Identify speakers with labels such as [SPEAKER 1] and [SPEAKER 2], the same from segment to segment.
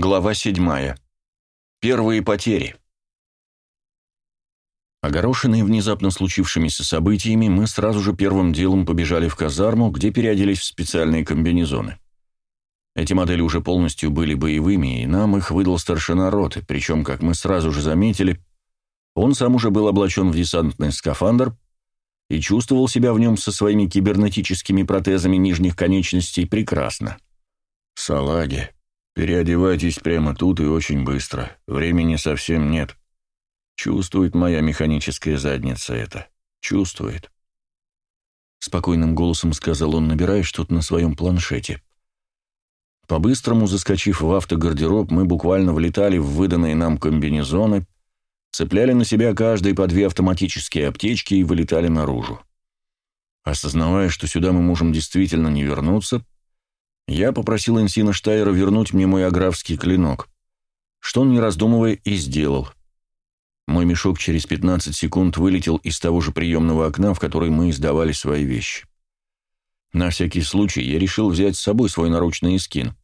[SPEAKER 1] Глава 7. Первые потери. Огорошенные внезапно случившимися событиями, мы сразу же первым делом побежали в казарму, где переоделись в специальные комбинезоны. Эти модели уже полностью были боевыми, и нам их выдал старшина роты, причем, как мы сразу же заметили, он сам уже был облачен в десантный скафандр и чувствовал себя в нем со своими кибернетическими протезами нижних конечностей прекрасно. «Салаги», Переодевайтесь прямо тут и очень быстро. Времени совсем нет. Чувствует моя механическая задница это. Чувствует. Спокойным голосом сказал он, набирая что-то на своем планшете. По-быстрому заскочив в автогардероб, мы буквально влетали в выданные нам комбинезоны, цепляли на себя каждый по две автоматические аптечки и вылетали наружу. Осознавая, что сюда мы можем действительно не вернуться, я попросил Энсина Штайера вернуть мне мой аграфский клинок, что он, не раздумывая, и сделал. Мой мешок через 15 секунд вылетел из того же приемного окна, в который мы издавали свои вещи. На всякий случай я решил взять с собой свой наручный скин.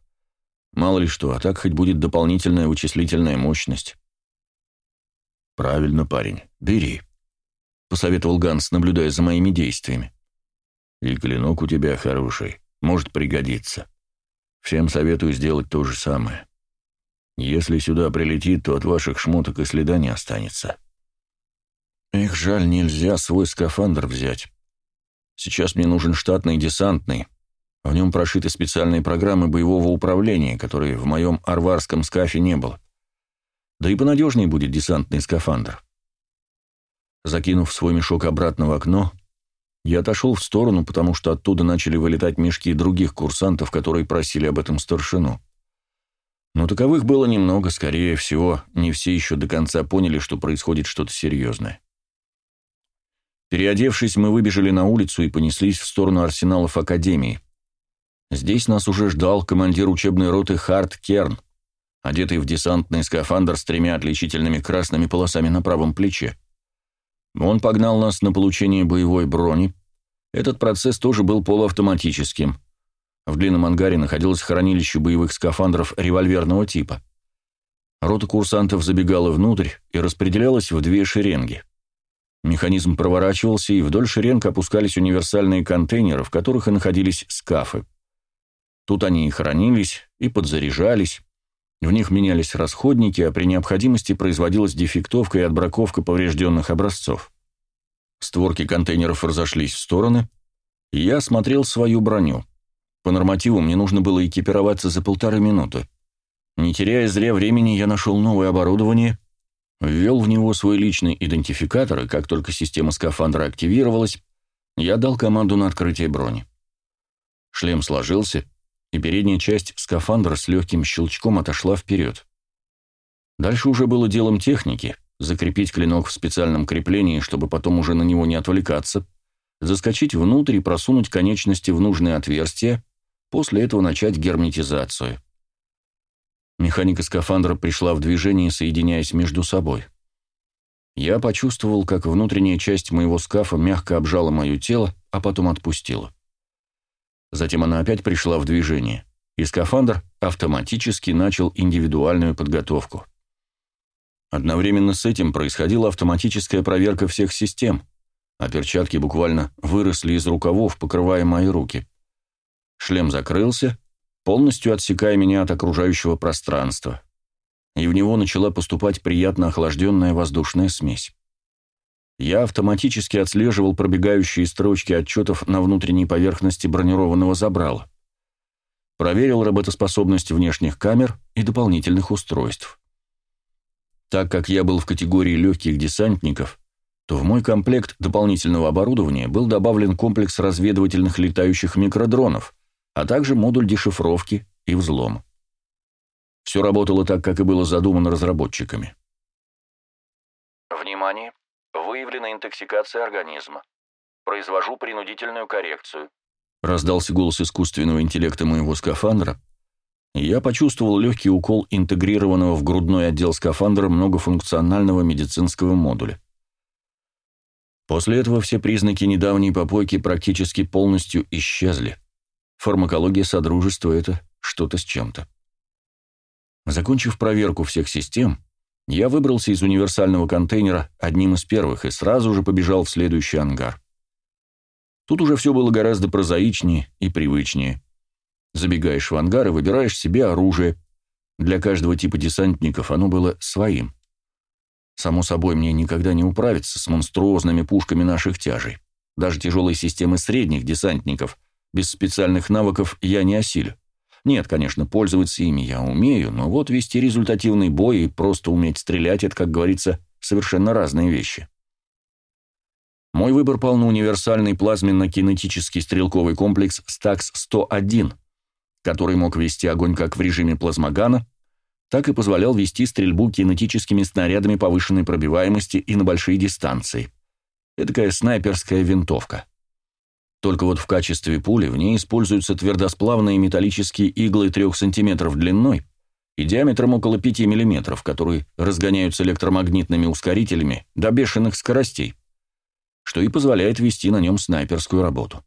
[SPEAKER 1] Мало ли что, а так хоть будет дополнительная вычислительная мощность. «Правильно, парень, бери», — посоветовал Ганс, наблюдая за моими действиями. «И клинок у тебя хороший, может пригодиться». Всем советую сделать то же самое. Если сюда прилетит, то от ваших шмоток и следа не останется. Эх, жаль, нельзя свой скафандр взять. Сейчас мне нужен штатный десантный. В нем прошиты специальные программы боевого управления, которые в моем арварском скафе не было. Да и понадежнее будет десантный скафандр. Закинув свой мешок обратно в окно, я отошел в сторону, потому что оттуда начали вылетать мешки других курсантов, которые просили об этом старшину. Но таковых было немного, скорее всего, не все еще до конца поняли, что происходит что-то серьезное. Переодевшись, мы выбежали на улицу и понеслись в сторону арсеналов Академии. Здесь нас уже ждал командир учебной роты Харт Керн, одетый в десантный скафандр с тремя отличительными красными полосами на правом плече. Он погнал нас на получение боевой брони. Этот процесс тоже был полуавтоматическим. В длинном ангаре находилось хранилище боевых скафандров револьверного типа. Рота курсантов забегала внутрь и распределялась в две шеренги. Механизм проворачивался, и вдоль шеренг опускались универсальные контейнеры, в которых и находились скафы. Тут они и хранились, и подзаряжались, в них менялись расходники, а при необходимости производилась дефектовка и отбраковка поврежденных образцов. Створки контейнеров разошлись в стороны, и я осмотрел свою броню. По нормативу мне нужно было экипироваться за полторы минуты. Не теряя зря времени, я нашел новое оборудование, ввел в него свой личный идентификатор, и как только система скафандра активировалась, я дал команду на открытие брони. Шлем сложился, и передняя часть скафандра с легким щелчком отошла вперед. Дальше уже было делом техники закрепить клинок в специальном креплении, чтобы потом уже на него не отвлекаться, заскочить внутрь и просунуть конечности в нужное отверстие, после этого начать герметизацию. Механика скафандра пришла в движение, соединяясь между собой. Я почувствовал, как внутренняя часть моего скафа мягко обжала мое тело, а потом отпустила. Затем она опять пришла в движение, и скафандр автоматически начал индивидуальную подготовку. Одновременно с этим происходила автоматическая проверка всех систем, а перчатки буквально выросли из рукавов, покрывая мои руки. Шлем закрылся, полностью отсекая меня от окружающего пространства, и в него начала поступать приятно охлажденная воздушная смесь. Я автоматически отслеживал пробегающие строчки отчетов на внутренней поверхности бронированного забрала. Проверил работоспособность внешних камер и дополнительных устройств. Так как я был в категории легких десантников, то в мой комплект дополнительного оборудования был добавлен комплекс разведывательных летающих микродронов, а также модуль дешифровки и взлома. Все работало так, как и было задумано разработчиками.
[SPEAKER 2] Внимание! Выявлена интоксикация организма. Произвожу принудительную коррекцию.
[SPEAKER 1] Раздался голос искусственного интеллекта моего скафандра, и я почувствовал легкий укол интегрированного в грудной отдел скафандра многофункционального медицинского модуля. После этого все признаки недавней попойки практически полностью исчезли. Фармакология Содружества — это что-то с чем-то. Закончив проверку всех систем, я выбрался из универсального контейнера одним из первых и сразу же побежал в следующий ангар. Тут уже все было гораздо прозаичнее и привычнее. Забегаешь в ангар и выбираешь себе оружие. Для каждого типа десантников оно было своим. Само собой, мне никогда не управиться с монструозными пушками наших тяжей. Даже тяжелые системы средних десантников без специальных навыков я не осилю. Нет, конечно, пользоваться ими я умею, но вот вести результативный бой и просто уметь стрелять – это, как говорится, совершенно разные вещи. Мой выбор пал на универсальный плазменно-кинетический стрелковый комплекс «Стакс-101», который мог вести огонь как в режиме плазмогана, так и позволял вести стрельбу кинетическими снарядами повышенной пробиваемости и на большие дистанции. Эдакая снайперская винтовка. Только вот в качестве пули в ней используются твердосплавные металлические иглы 3 см длиной и диаметром около 5 мм, которые разгоняются электромагнитными ускорителями до бешеных скоростей, что и позволяет вести на нем снайперскую работу.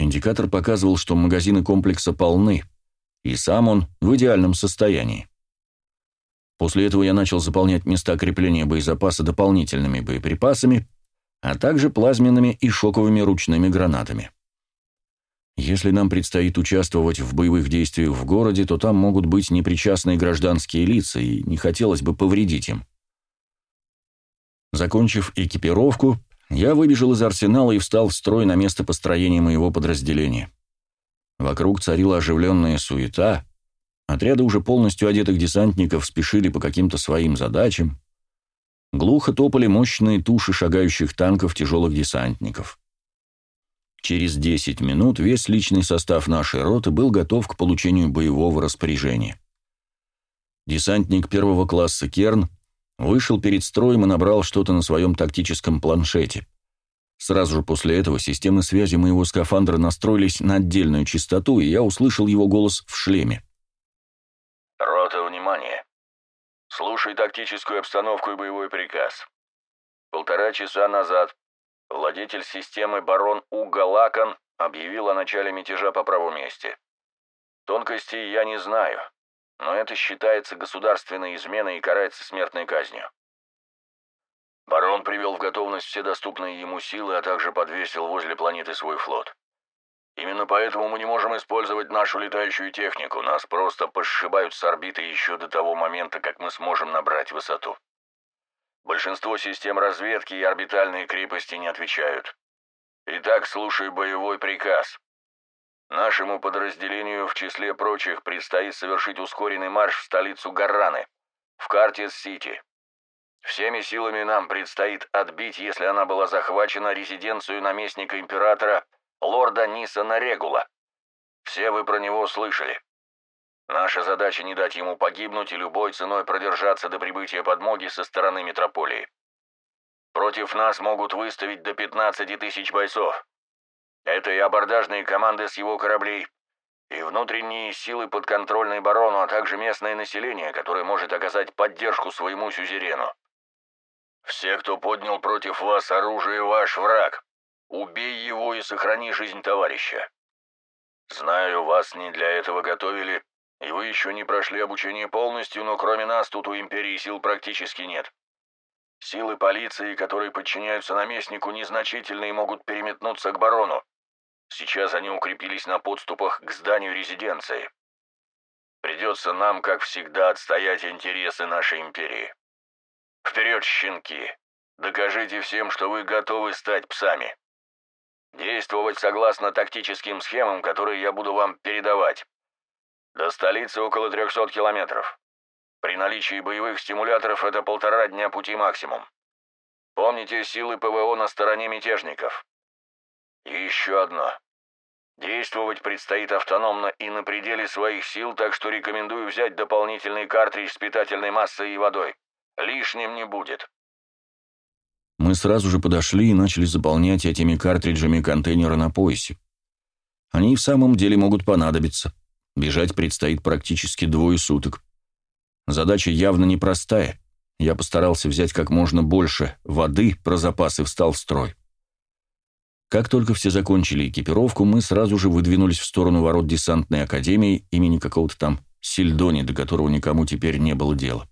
[SPEAKER 1] Индикатор показывал, что магазины комплекса полны, и сам он в идеальном состоянии. После этого я начал заполнять места крепления боезапаса дополнительными боеприпасами а также плазменными и шоковыми ручными гранатами. Если нам предстоит участвовать в боевых действиях в городе, то там могут быть непричастные гражданские лица, и не хотелось бы повредить им. Закончив экипировку, я выбежал из арсенала и встал в строй на место построения моего подразделения. Вокруг царила оживленная суета, отряды уже полностью одетых десантников спешили по каким-то своим задачам, Глухо топали мощные туши шагающих танков тяжелых десантников. Через 10 минут весь личный состав нашей роты был готов к получению боевого распоряжения. Десантник первого класса Керн вышел перед строем и набрал что-то на своем тактическом планшете. Сразу же после этого системы связи моего скафандра настроились на отдельную частоту, и я услышал его голос в шлеме.
[SPEAKER 2] «Рота, внимание! Слушай тактическую обстановку и боевой приказ. Полтора часа назад владетель системы барон Угалакан объявил о начале мятежа по праву мести. Тонкостей я не знаю, но это считается государственной изменой и карается смертной казнью. Барон привел в готовность все доступные ему силы, а также подвесил возле планеты свой флот. Именно поэтому мы не можем использовать нашу летающую технику. Нас просто пошибают с орбиты еще до того момента, как мы сможем набрать высоту. Большинство систем разведки и орбитальные крепости не отвечают. Итак, слушай боевой приказ. Нашему подразделению, в числе прочих, предстоит совершить ускоренный марш в столицу Гарраны, в Картис-Сити. Всеми силами нам предстоит отбить, если она была захвачена, резиденцию наместника императора лорда Нисона Регула. Все вы про него слышали. Наша задача не дать ему погибнуть и любой ценой продержаться до прибытия подмоги со стороны метрополии. Против нас могут выставить до 15 тысяч бойцов. Это и абордажные команды с его кораблей, и внутренние силы подконтрольной барону, а также местное население, которое может оказать поддержку своему сюзерену. Все, кто поднял против вас оружие, ваш враг. Убей его и сохрани жизнь товарища. Знаю, вас не для этого готовили, и вы еще не прошли обучение полностью, но кроме нас тут у Империи сил практически нет. Силы полиции, которые подчиняются наместнику, незначительные и могут переметнуться к барону. Сейчас они укрепились на подступах к зданию резиденции. Придется нам, как всегда, отстоять интересы нашей империи. Вперед, щенки! Докажите всем, что вы готовы стать псами. Действовать согласно тактическим схемам, которые я буду вам передавать. До столицы около 300 километров. При наличии боевых стимуляторов это полтора дня пути максимум. Помните силы ПВО на стороне мятежников. И еще одно. Действовать предстоит автономно и на пределе своих сил, так что рекомендую взять дополнительный картридж с питательной массой и водой. Лишним не будет.
[SPEAKER 1] Мы сразу же подошли и начали заполнять этими картриджами контейнеры на поясе. Они и в самом деле могут понадобиться. Бежать предстоит практически двое суток. Задача явно непростая. Я постарался взять как можно больше воды про запасы встал в строй. Как только все закончили экипировку, мы сразу же выдвинулись в сторону ворот десантной академии имени какого-то там Сильдоне, до которого никому теперь не было дела.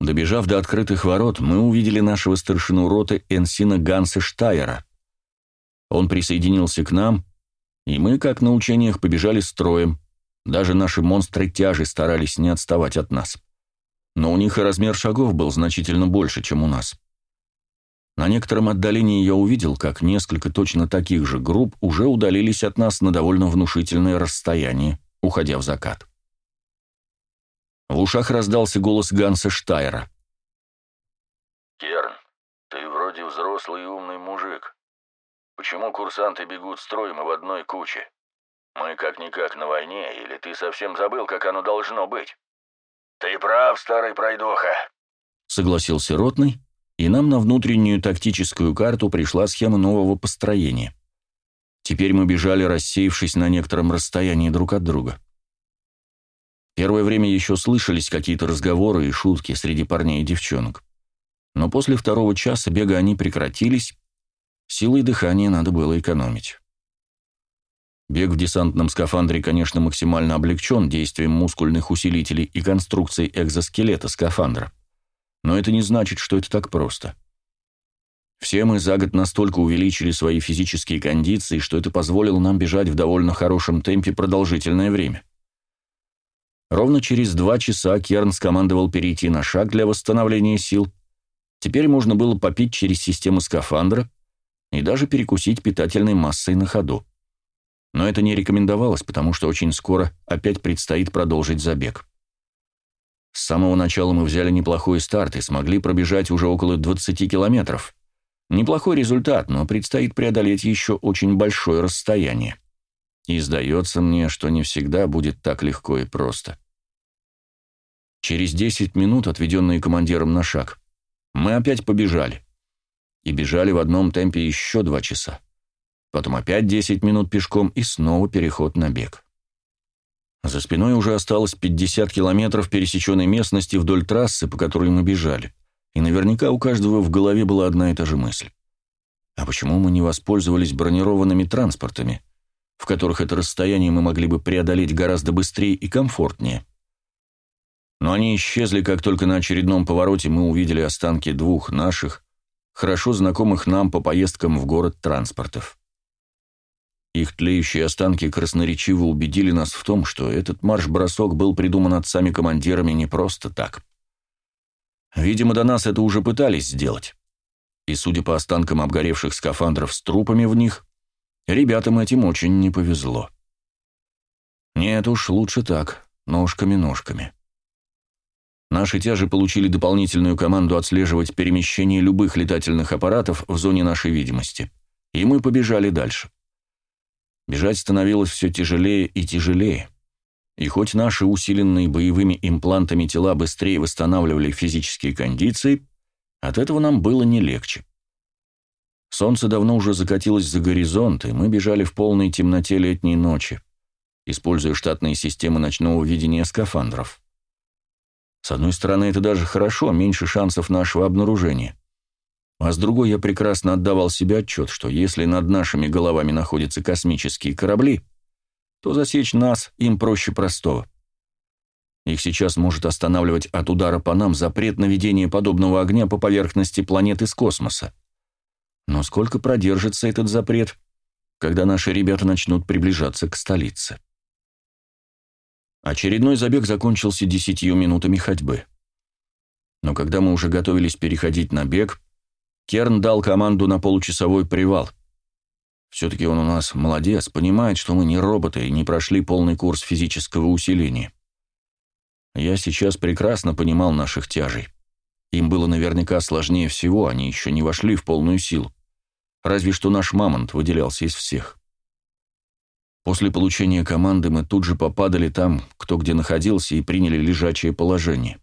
[SPEAKER 1] Добежав до открытых ворот, мы увидели нашего старшину роты Энсина Ганса Штайера. Он присоединился к нам, и мы, как на учениях, побежали строем. Даже наши монстры тяжи старались не отставать от нас. Но у них и размер шагов был значительно больше, чем у нас. На некотором отдалении я увидел, как несколько точно таких же групп уже удалились от нас на довольно внушительное расстояние, уходя в закат. В ушах раздался голос Ганса Штайера.
[SPEAKER 2] «Керн, ты вроде взрослый и умный мужик. Почему курсанты бегут строем и в одной куче? Мы как-никак на войне, или ты совсем забыл, как оно должно быть?» «Ты прав, старый пройдоха», —
[SPEAKER 1] согласился Ротный, и нам на внутреннюю тактическую карту пришла схема нового построения. Теперь мы бежали, рассеявшись на некотором расстоянии друг от друга. Первое время еще слышались какие-то разговоры и шутки среди парней и девчонок. Но после второго часа бега они прекратились, силой дыхания надо было экономить. Бег в десантном скафандре, конечно, максимально облегчен действием мускульных усилителей и конструкции экзоскелета скафандра. Но это не значит, что это так просто. Все мы за год настолько увеличили свои физические кондиции, что это позволило нам бежать в довольно хорошем темпе продолжительное время. Ровно через два часа Керн скомандовал перейти на шаг для восстановления сил. Теперь можно было попить через систему скафандра и даже перекусить питательной массой на ходу. Но это не рекомендовалось, потому что очень скоро опять предстоит продолжить забег. С самого начала мы взяли неплохой старт и смогли пробежать уже около 20 километров. Неплохой результат, но предстоит преодолеть еще очень большое расстояние. И сдается мне, что не всегда будет так легко и просто. Через 10 минут, отведенные командиром на шаг, мы опять побежали. И бежали в одном темпе еще два часа. Потом опять 10 минут пешком и снова переход на бег. За спиной уже осталось 50 километров пересеченной местности вдоль трассы, по которой мы бежали, и наверняка у каждого в голове была одна и та же мысль. А почему мы не воспользовались бронированными транспортами, в которых это расстояние мы могли бы преодолеть гораздо быстрее и комфортнее? Но они исчезли, как только на очередном повороте мы увидели останки двух наших, хорошо знакомых нам по поездкам в город транспортов. Их тлеющие останки красноречиво убедили нас в том, что этот марш-бросок был придуман отцами командирами не просто так. Видимо, до нас это уже пытались сделать. И, судя по останкам обгоревших скафандров с трупами в них, ребятам этим очень не повезло. Нет уж, лучше так, ножками-ножками. Наши тяжи получили дополнительную команду отслеживать перемещение любых летательных аппаратов в зоне нашей видимости, и мы побежали дальше. Бежать становилось все тяжелее и тяжелее. И хоть наши усиленные боевыми имплантами тела быстрее восстанавливали физические кондиции, от этого нам было не легче. Солнце давно уже закатилось за горизонт, и мы бежали в полной темноте летней ночи, используя штатные системы ночного видения скафандров. С одной стороны, это даже хорошо, меньше шансов нашего обнаружения. А с другой я прекрасно отдавал себе отчет, что если над нашими головами находятся космические корабли, то засечь нас им проще простого. Их сейчас может останавливать от удара по нам запрет на ведение подобного огня по поверхности планет из космоса. Но сколько продержится этот запрет, когда наши ребята начнут приближаться к столице? Очередной забег закончился десятью минутами ходьбы. Но когда мы уже готовились переходить на бег, Керн дал команду на получасовой привал. Все-таки он у нас молодец, понимает, что мы не роботы и не прошли полный курс физического усиления. Я сейчас прекрасно понимал наших тяжей. Им было наверняка сложнее всего, они еще не вошли в полную силу. Разве что наш мамонт выделялся из всех. После получения команды мы тут же попадали там, кто где находился, и приняли лежачее положение.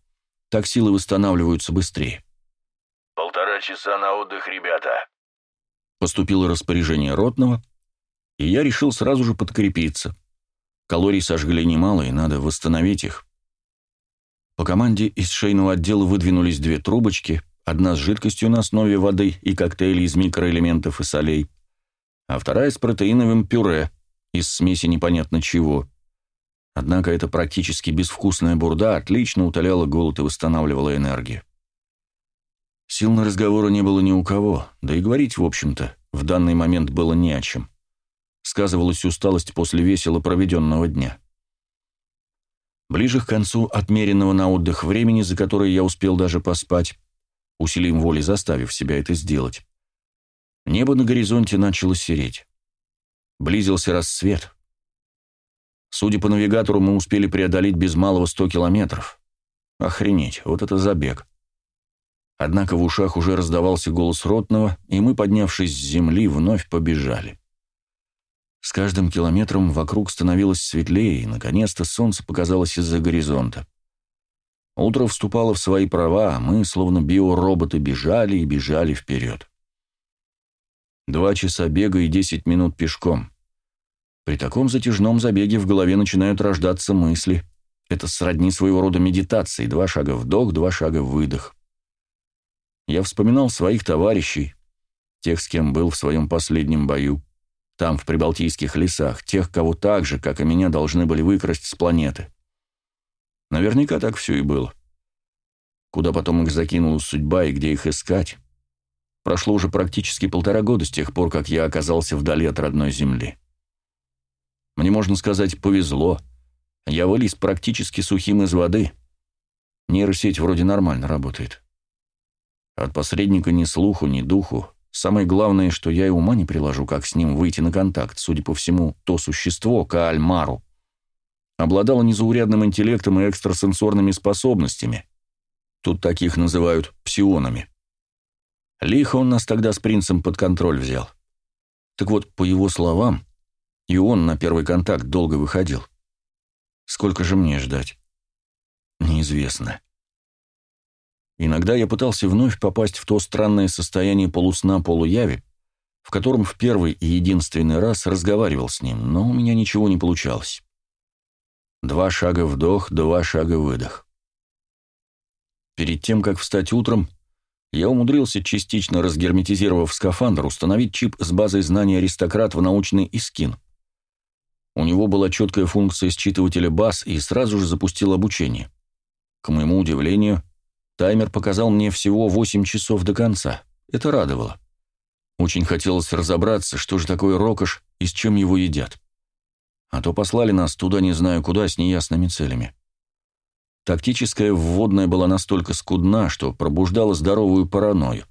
[SPEAKER 1] Так силы восстанавливаются быстрее
[SPEAKER 2] часа на отдых, ребята!»
[SPEAKER 1] Поступило распоряжение ротного, и я решил сразу же подкрепиться. Калорий сожгли немало, и надо восстановить их. По команде из шейного отдела выдвинулись две трубочки, одна с жидкостью на основе воды и коктейли из микроэлементов и солей, а вторая с протеиновым пюре из смеси непонятно чего. Однако эта практически безвкусная бурда отлично утоляла голод и восстанавливала энергию. Сил на разговоры не было ни у кого, да и говорить, в общем-то, в данный момент было не о чем. Сказывалась усталость после весело проведенного дня. Ближе к концу отмеренного на отдых времени, за которое я успел даже поспать, усилием воли заставив себя это сделать, небо на горизонте начало сереть. Близился рассвет. Судя по навигатору, мы успели преодолеть без малого сто километров. Охренеть, вот это забег. Однако в ушах уже раздавался голос ротного, и мы, поднявшись с земли, вновь побежали. С каждым километром вокруг становилось светлее, и, наконец-то, солнце показалось из-за горизонта. Утро вступало в свои права, а мы, словно биороботы, бежали и бежали вперед. Два часа бега и десять минут пешком. При таком затяжном забеге в голове начинают рождаться мысли. Это сродни своего рода медитации. Два шага вдох, два шага выдох. Я вспоминал своих товарищей, тех, с кем был в своем последнем бою, там, в прибалтийских лесах, тех, кого так же, как и меня, должны были выкрасть с планеты. Наверняка так все и было. Куда потом их закинула судьба и где их искать? Прошло уже практически полтора года с тех пор, как я оказался вдали от родной земли. Мне, можно сказать, повезло. Я вылез практически сухим из воды. Нейросеть вроде нормально работает. От посредника ни слуху, ни духу. Самое главное, что я и ума не приложу, как с ним выйти на контакт. Судя по всему, то существо, Каальмару, обладало незаурядным интеллектом и экстрасенсорными способностями. Тут таких называют псионами. Лихо он нас тогда с принцем под контроль взял. Так вот, по его словам, и он на первый контакт долго выходил. Сколько же мне ждать? Неизвестно. Иногда я пытался вновь попасть в то странное состояние полусна-полуяви, в котором в первый и единственный раз разговаривал с ним, но у меня ничего не получалось. Два шага вдох, два шага выдох. Перед тем, как встать утром, я умудрился, частично разгерметизировав скафандр, установить чип с базой знаний аристократ в научный искин. У него была четкая функция считывателя баз и сразу же запустил обучение. К моему удивлению, Таймер показал мне всего 8 часов до конца. Это радовало. Очень хотелось разобраться, что же такое рокош и с чем его едят. А то послали нас туда не знаю куда с неясными целями. Тактическая вводная была настолько скудна, что пробуждала здоровую паранойю.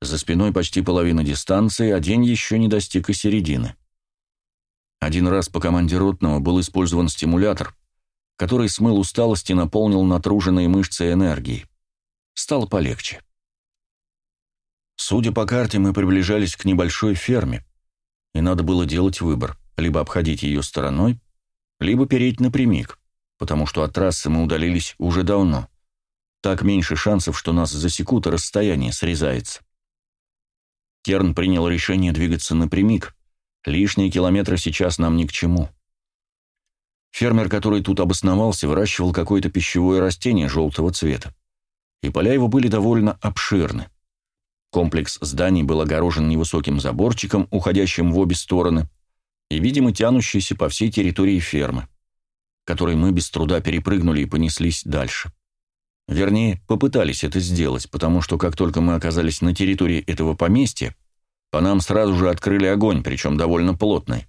[SPEAKER 1] За спиной почти половина дистанции, а день еще не достиг и середины. Один раз по команде ротного был использован стимулятор, который смыл усталость и наполнил натруженные мышцы энергией. Стало полегче. Судя по карте, мы приближались к небольшой ферме, и надо было делать выбор, либо обходить ее стороной, либо переть напрямик, потому что от трассы мы удалились уже давно. Так меньше шансов, что нас засекут, и расстояние срезается. Керн принял решение двигаться напрямик. Лишние километры сейчас нам ни к чему. Фермер, который тут обосновался, выращивал какое-то пищевое растение желтого цвета. И поля его были довольно обширны. Комплекс зданий был огорожен невысоким заборчиком, уходящим в обе стороны, и, видимо, тянущийся по всей территории фермы, который мы без труда перепрыгнули и понеслись дальше. Вернее, попытались это сделать, потому что как только мы оказались на территории этого поместья, по нам сразу же открыли огонь, причем довольно плотный.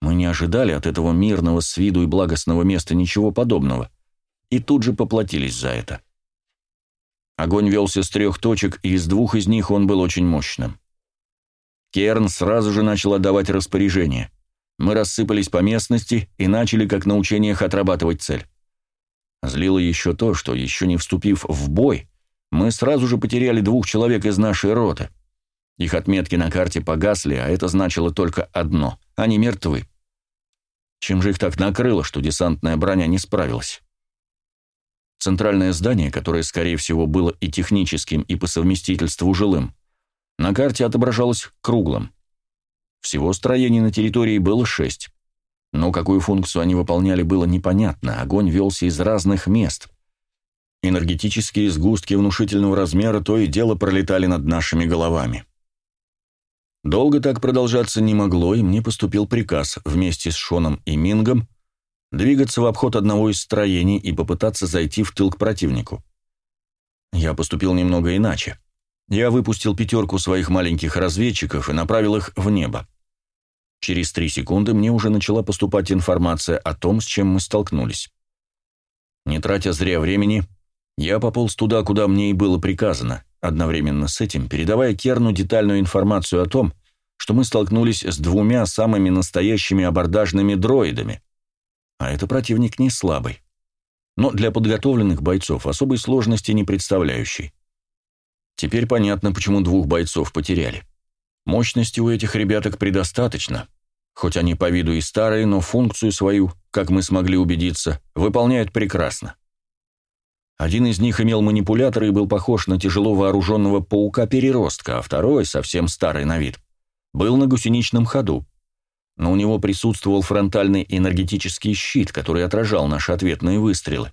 [SPEAKER 1] Мы не ожидали от этого мирного с виду и благостного места ничего подобного, и тут же поплатились за это. Огонь велся с трех точек, и из двух из них он был очень мощным. Керн сразу же начал отдавать распоряжение. Мы рассыпались по местности и начали, как на учениях, отрабатывать цель. Злило еще то, что, еще не вступив в бой, мы сразу же потеряли двух человек из нашей роты. Их отметки на карте погасли, а это значило только одно — они мертвы. Чем же их так накрыло, что десантная броня не справилась? Центральное здание, которое, скорее всего, было и техническим, и по совместительству жилым, на карте отображалось круглым. Всего строений на территории было шесть. Но какую функцию они выполняли, было непонятно. Огонь велся из разных мест. Энергетические сгустки внушительного размера то и дело пролетали над нашими головами. Долго так продолжаться не могло, и мне поступил приказ вместе с Шоном и Мингом двигаться в обход одного из строений и попытаться зайти в тыл к противнику. Я поступил немного иначе. Я выпустил пятерку своих маленьких разведчиков и направил их в небо. Через три секунды мне уже начала поступать информация о том, с чем мы столкнулись. Не тратя зря времени, я пополз туда, куда мне и было приказано, одновременно с этим передавая Керну детальную информацию о том, что мы столкнулись с двумя самыми настоящими абордажными дроидами. А это противник не слабый. Но для подготовленных бойцов особой сложности не представляющий. Теперь понятно, почему двух бойцов потеряли. Мощности у этих ребяток предостаточно. Хоть они по виду и старые, но функцию свою, как мы смогли убедиться, выполняют прекрасно. Один из них имел манипулятор и был похож на тяжело вооруженного паука-переростка, а второй, совсем старый на вид, был на гусеничном ходу. Но у него присутствовал фронтальный энергетический щит, который отражал наши ответные выстрелы.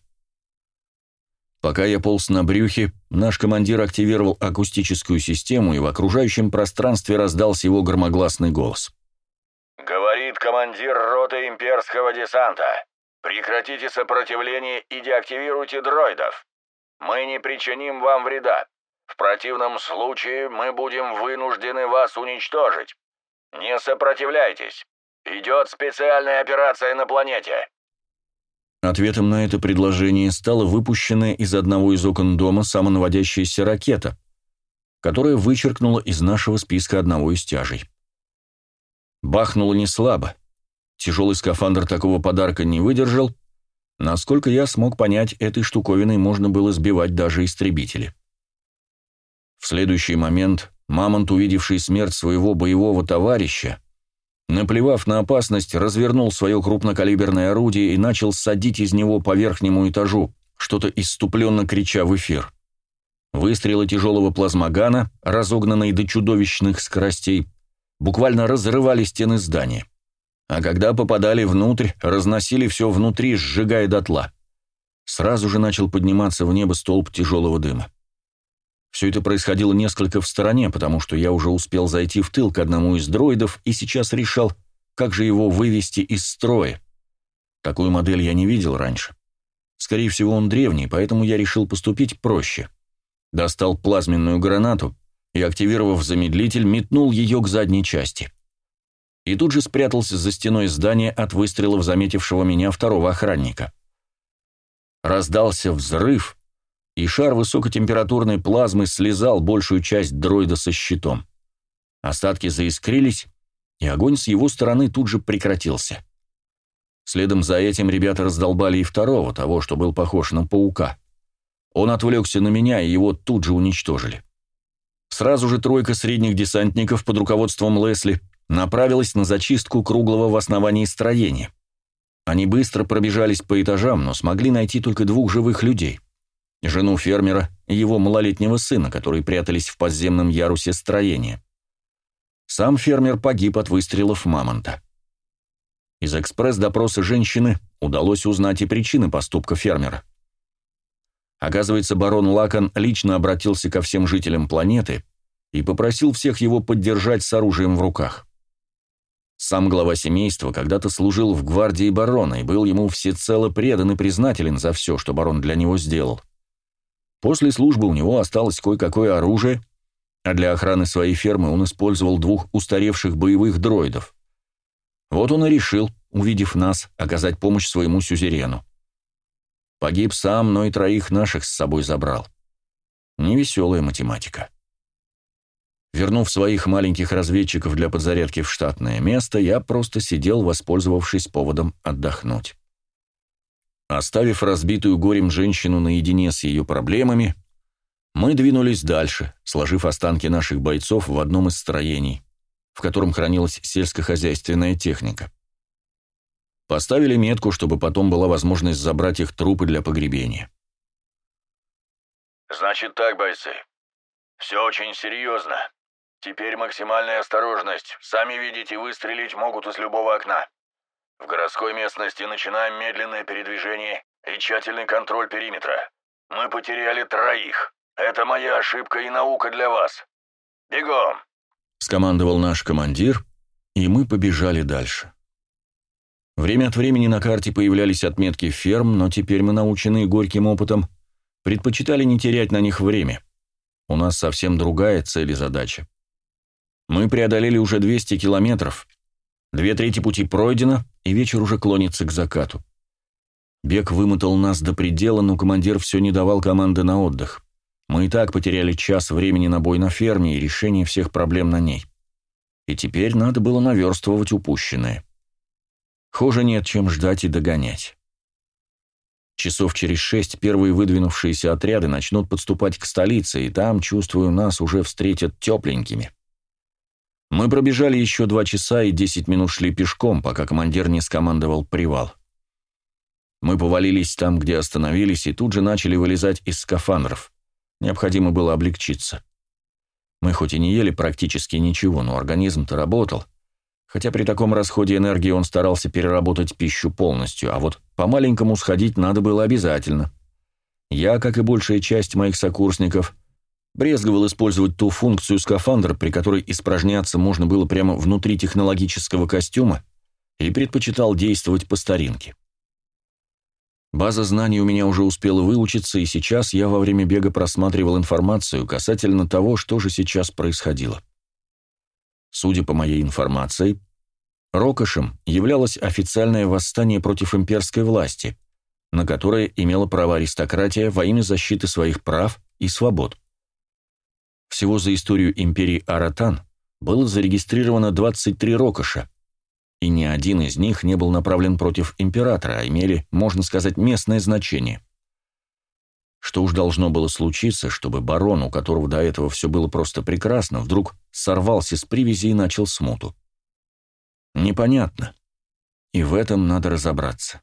[SPEAKER 1] Пока я полз на брюхе, наш командир активировал акустическую систему, и в окружающем пространстве раздался его громогласный голос.
[SPEAKER 2] «Говорит командир роты имперского десанта. Прекратите сопротивление и деактивируйте дроидов. Мы не причиним вам вреда. В противном случае мы будем вынуждены вас уничтожить. Не сопротивляйтесь. Идет специальная операция на планете.
[SPEAKER 1] Ответом на это предложение стала выпущенная из одного из окон дома самонаводящаяся ракета, которая вычеркнула из нашего списка одного из тяжей. Бахнуло не слабо. Тяжелый скафандр такого подарка не выдержал. Насколько я смог понять, этой штуковиной можно было сбивать даже истребители. В следующий момент Мамонт, увидевший смерть своего боевого товарища, Наплевав на опасность, развернул свое крупнокалиберное орудие и начал садить из него по верхнему этажу, что-то иступленно крича в эфир. Выстрелы тяжелого плазмогана, разогнанные до чудовищных скоростей, буквально разрывали стены здания. А когда попадали внутрь, разносили все внутри, сжигая дотла. Сразу же начал подниматься в небо столб тяжелого дыма. Все это происходило несколько в стороне, потому что я уже успел зайти в тыл к одному из дроидов и сейчас решал, как же его вывести из строя. Такую модель я не видел раньше. Скорее всего, он древний, поэтому я решил поступить проще. Достал плазменную гранату и, активировав замедлитель, метнул ее к задней части. И тут же спрятался за стеной здания от выстрелов заметившего меня второго охранника. Раздался взрыв, и шар высокотемпературной плазмы слезал большую часть дроида со щитом. Остатки заискрились, и огонь с его стороны тут же прекратился. Следом за этим ребята раздолбали и второго, того, что был похож на паука. Он отвлекся на меня, и его тут же уничтожили. Сразу же тройка средних десантников под руководством Лесли направилась на зачистку круглого в основании строения. Они быстро пробежались по этажам, но смогли найти только двух живых людей жену фермера и его малолетнего сына, которые прятались в подземном ярусе строения. Сам фермер погиб от выстрелов мамонта. Из экспресс-допроса женщины удалось узнать и причины поступка фермера. Оказывается, барон Лакон лично обратился ко всем жителям планеты и попросил всех его поддержать с оружием в руках. Сам глава семейства когда-то служил в гвардии барона и был ему всецело предан и признателен за все, что барон для него сделал. После службы у него осталось кое-какое оружие, а для охраны своей фермы он использовал двух устаревших боевых дроидов. Вот он и решил, увидев нас, оказать помощь своему сюзерену. Погиб сам, но и троих наших с собой забрал. Невеселая математика. Вернув своих маленьких разведчиков для подзарядки в штатное место, я просто сидел, воспользовавшись поводом отдохнуть. Оставив разбитую горем женщину наедине с ее проблемами, мы двинулись дальше, сложив останки наших бойцов в одном из строений, в котором хранилась сельскохозяйственная техника. Поставили метку, чтобы потом была возможность забрать их трупы для погребения.
[SPEAKER 2] «Значит так, бойцы. Все очень серьезно. Теперь максимальная осторожность. Сами видите, выстрелить могут из любого окна. В городской местности начинаем медленное передвижение и тщательный контроль периметра. Мы потеряли троих. Это моя ошибка и наука для вас. Бегом!»
[SPEAKER 1] — скомандовал наш командир, и мы побежали дальше. Время от времени на карте появлялись отметки ферм, но теперь мы, наученные горьким опытом, предпочитали не терять на них время. У нас совсем другая цель и задача. Мы преодолели уже 200 километров, две трети пути пройдено, и вечер уже клонится к закату. Бег вымотал нас до предела, но командир все не давал команды на отдых. Мы и так потеряли час времени на бой на ферме и решение всех проблем на ней. И теперь надо было наверстывать упущенное. Хуже нет, чем ждать и догонять. Часов через шесть первые выдвинувшиеся отряды начнут подступать к столице, и там, чувствую, нас уже встретят тепленькими. Мы пробежали еще два часа и десять минут шли пешком, пока командир не скомандовал привал. Мы повалились там, где остановились, и тут же начали вылезать из скафандров. Необходимо было облегчиться. Мы хоть и не ели практически ничего, но организм-то работал. Хотя при таком расходе энергии он старался переработать пищу полностью, а вот по-маленькому сходить надо было обязательно. Я, как и большая часть моих сокурсников, брезговал использовать ту функцию скафандра, при которой испражняться можно было прямо внутри технологического костюма, и предпочитал действовать по старинке. База знаний у меня уже успела выучиться, и сейчас я во время бега просматривал информацию касательно того, что же сейчас происходило. Судя по моей информации, Рокошем являлось официальное восстание против имперской власти, на которое имела право аристократия во имя защиты своих прав и свобод. Всего за историю империи Аратан было зарегистрировано 23 Рокоша, и ни один из них не был направлен против императора, а имели, можно сказать, местное значение. Что уж должно было случиться, чтобы барон, у которого до этого все было просто прекрасно, вдруг сорвался с привязи и начал смуту. Непонятно. И в этом надо разобраться.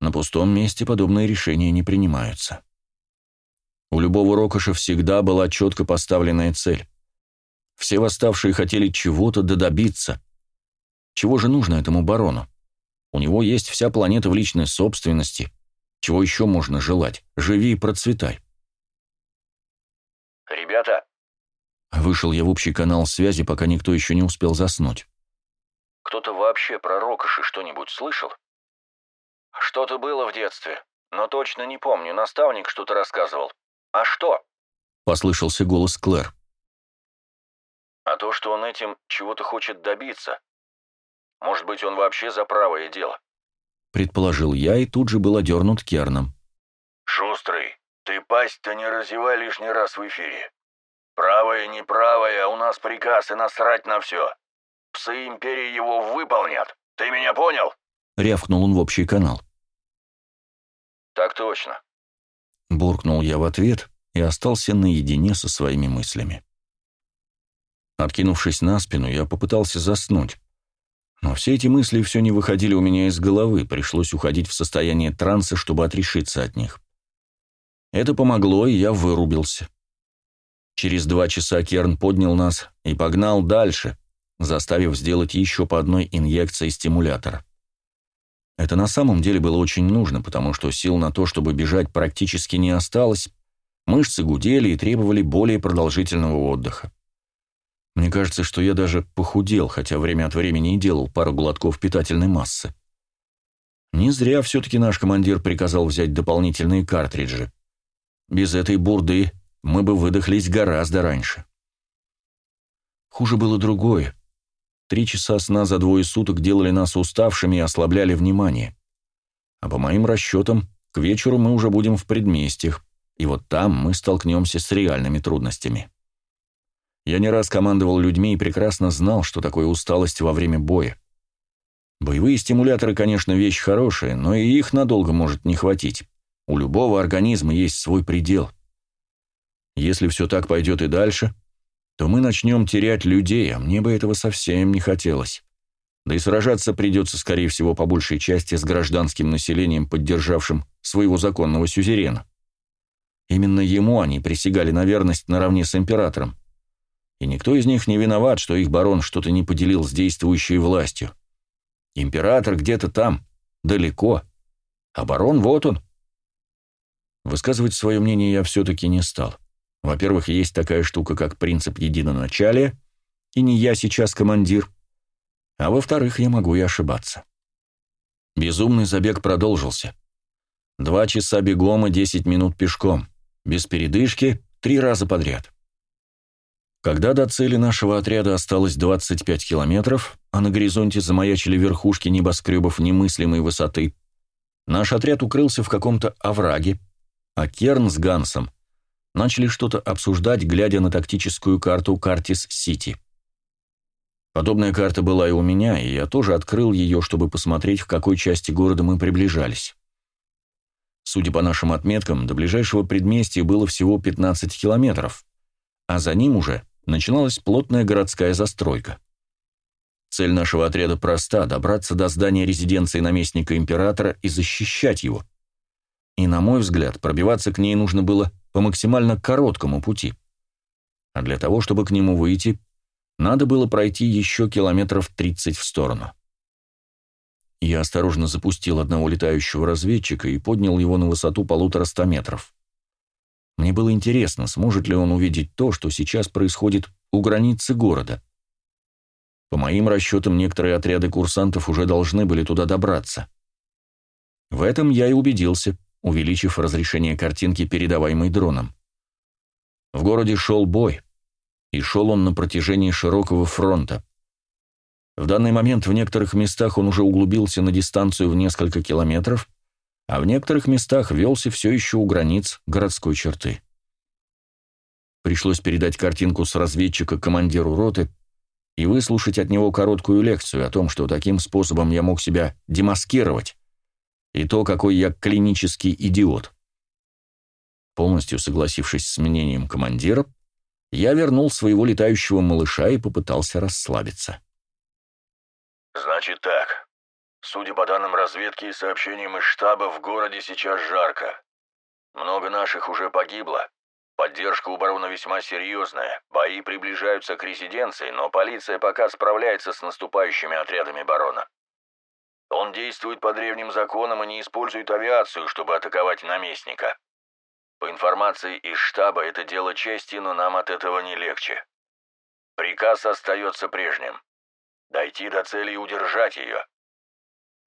[SPEAKER 1] На пустом месте подобные решения не принимаются. У любого Рокоша всегда была четко поставленная цель. Все восставшие хотели чего-то додобиться, чего же нужно этому барону? У него есть вся планета в личной собственности. Чего еще можно желать? Живи и процветай.
[SPEAKER 2] «Ребята!»
[SPEAKER 1] Вышел я в общий канал связи, пока никто еще не успел заснуть.
[SPEAKER 2] «Кто-то вообще про Рокоши что-нибудь слышал?» «Что-то было в детстве, но точно не помню. Наставник что-то рассказывал. А что?»
[SPEAKER 1] Послышался голос Клэр.
[SPEAKER 2] «А то, что он этим чего-то хочет добиться, может быть, он вообще за правое дело?»
[SPEAKER 1] Предположил я и тут же был одернут Керном.
[SPEAKER 2] «Шустрый, ты пасть-то не разевай лишний раз в эфире. Правое, неправое, а у нас приказ и насрать на все. Псы Империи его выполнят. Ты меня понял?»
[SPEAKER 1] Рявкнул он в общий канал.
[SPEAKER 2] «Так точно».
[SPEAKER 1] Буркнул я в ответ и остался наедине со своими мыслями. Откинувшись на спину, я попытался заснуть, но все эти мысли все не выходили у меня из головы, пришлось уходить в состояние транса, чтобы отрешиться от них. Это помогло, и я вырубился. Через два часа Керн поднял нас и погнал дальше, заставив сделать еще по одной инъекции стимулятора. Это на самом деле было очень нужно, потому что сил на то, чтобы бежать, практически не осталось, мышцы гудели и требовали более продолжительного отдыха. Мне кажется, что я даже похудел, хотя время от времени и делал пару глотков питательной массы. Не зря все-таки наш командир приказал взять дополнительные картриджи. Без этой бурды мы бы выдохлись гораздо раньше. Хуже было другое. Три часа сна за двое суток делали нас уставшими и ослабляли внимание. А по моим расчетам, к вечеру мы уже будем в предместьях, и вот там мы столкнемся с реальными трудностями. Я не раз командовал людьми и прекрасно знал, что такое усталость во время боя. Боевые стимуляторы, конечно, вещь хорошая, но и их надолго может не хватить. У любого организма есть свой предел. Если все так пойдет и дальше, то мы начнем терять людей, а мне бы этого совсем не хотелось. Да и сражаться придется, скорее всего, по большей части с гражданским населением, поддержавшим своего законного сюзерена. Именно ему они присягали на верность наравне с императором и никто из них не виноват, что их барон что-то не поделил с действующей властью. Император где-то там, далеко, а барон вот он. Высказывать свое мнение я все-таки не стал. Во-первых, есть такая штука, как принцип единоначалия, и не я сейчас командир. А во-вторых, я могу и ошибаться. Безумный забег продолжился. Два часа бегом и десять минут пешком, без передышки, три раза подряд. Когда до цели нашего отряда осталось 25 километров, а на горизонте замаячили верхушки небоскребов немыслимой высоты, наш отряд укрылся в каком-то овраге, а Керн с Гансом начали что-то обсуждать, глядя на тактическую карту Картис-Сити. Подобная карта была и у меня, и я тоже открыл ее, чтобы посмотреть, в какой части города мы приближались. Судя по нашим отметкам, до ближайшего предместья было всего 15 километров, а за ним уже начиналась плотная городская застройка. Цель нашего отряда проста – добраться до здания резиденции наместника императора и защищать его. И, на мой взгляд, пробиваться к ней нужно было по максимально короткому пути. А для того, чтобы к нему выйти, надо было пройти еще километров 30 в сторону. Я осторожно запустил одного летающего разведчика и поднял его на высоту полутора ста метров. Мне было интересно, сможет ли он увидеть то, что сейчас происходит у границы города. По моим расчетам, некоторые отряды курсантов уже должны были туда добраться. В этом я и убедился, увеличив разрешение картинки, передаваемой дроном. В городе шел бой, и шел он на протяжении широкого фронта. В данный момент в некоторых местах он уже углубился на дистанцию в несколько километров, а в некоторых местах велся все еще у границ городской черты. Пришлось передать картинку с разведчика командиру роты и выслушать от него короткую лекцию о том, что таким способом я мог себя демаскировать, и то, какой я клинический идиот. Полностью согласившись с мнением командира, я вернул своего летающего малыша и попытался расслабиться.
[SPEAKER 2] «Значит так. Судя по данным разведки и сообщениям из штаба, в городе сейчас жарко. Много наших уже погибло. Поддержка у барона весьма серьезная. Бои приближаются к резиденции, но полиция пока справляется с наступающими отрядами барона. Он действует по древним законам и не использует авиацию, чтобы атаковать наместника. По информации из штаба, это дело чести, но нам от этого не легче. Приказ остается прежним. Дойти до цели и удержать ее.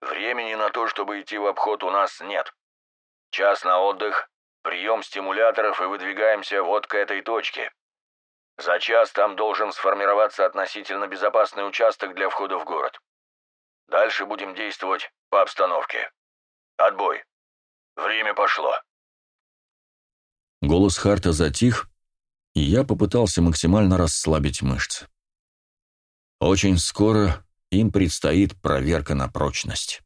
[SPEAKER 2] Времени на то, чтобы идти в обход, у нас нет. Час на отдых, прием стимуляторов и выдвигаемся вот к этой точке. За час там должен сформироваться относительно безопасный участок для входа в город. Дальше будем действовать по обстановке. Отбой. Время пошло.
[SPEAKER 1] Голос Харта затих, и я попытался максимально расслабить мышцы. Очень скоро им предстоит проверка на прочность.